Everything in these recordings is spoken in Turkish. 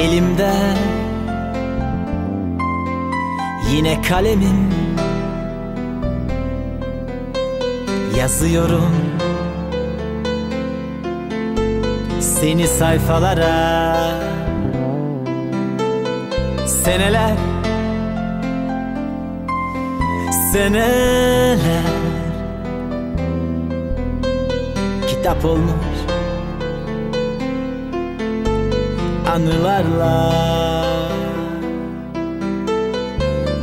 elimde Yine kalemim. Yazıyorum. Seni sayfalara. Seneler. Seneler. Kitap olmuş Anılarla.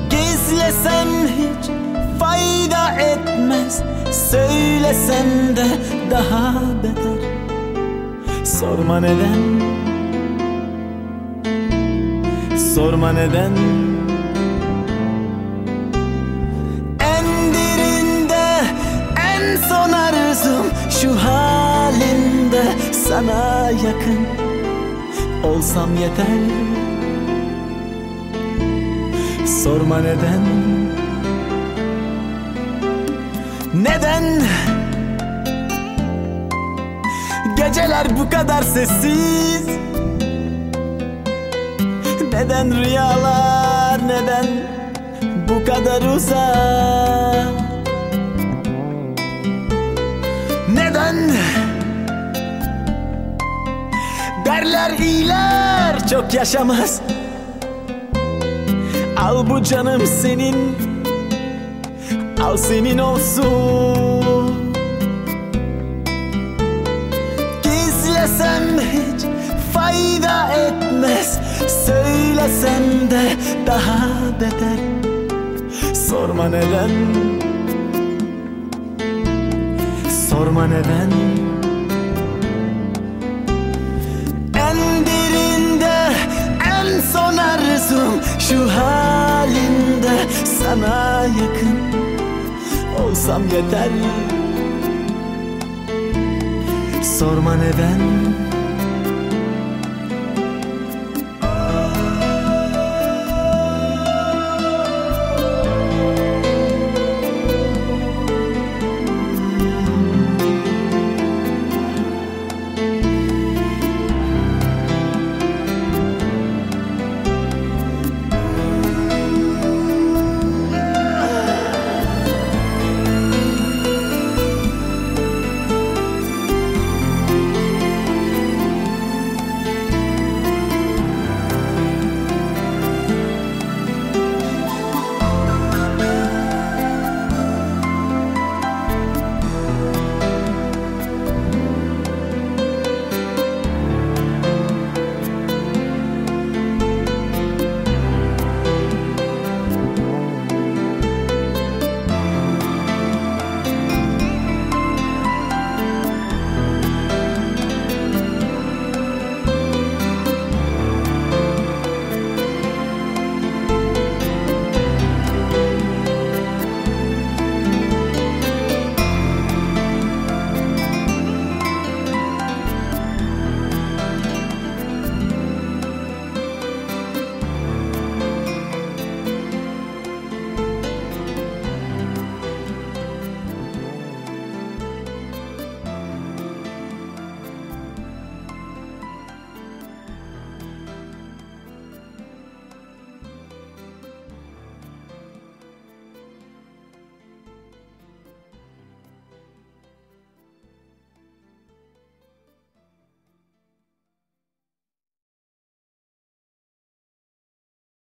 Gizlesem hiç fayda etmez Söylesem de daha beter. Sorma neden? Sorma neden? En derinde en son arzum Şu halinde sana yakın Olsam yeter. Sorma neden. Neden? Geceler bu kadar sessiz. Neden rüyalar neden bu kadar uzak? Neden Derler iyiler çok yaşamaz. Al bu canım senin Al senin olsun. Gizlesem hiç fayda etmez Söylesem de daha beter. Sorma neden Sorma neden son arzum Şu halinde sana yakın Olsam yeter Sorma neden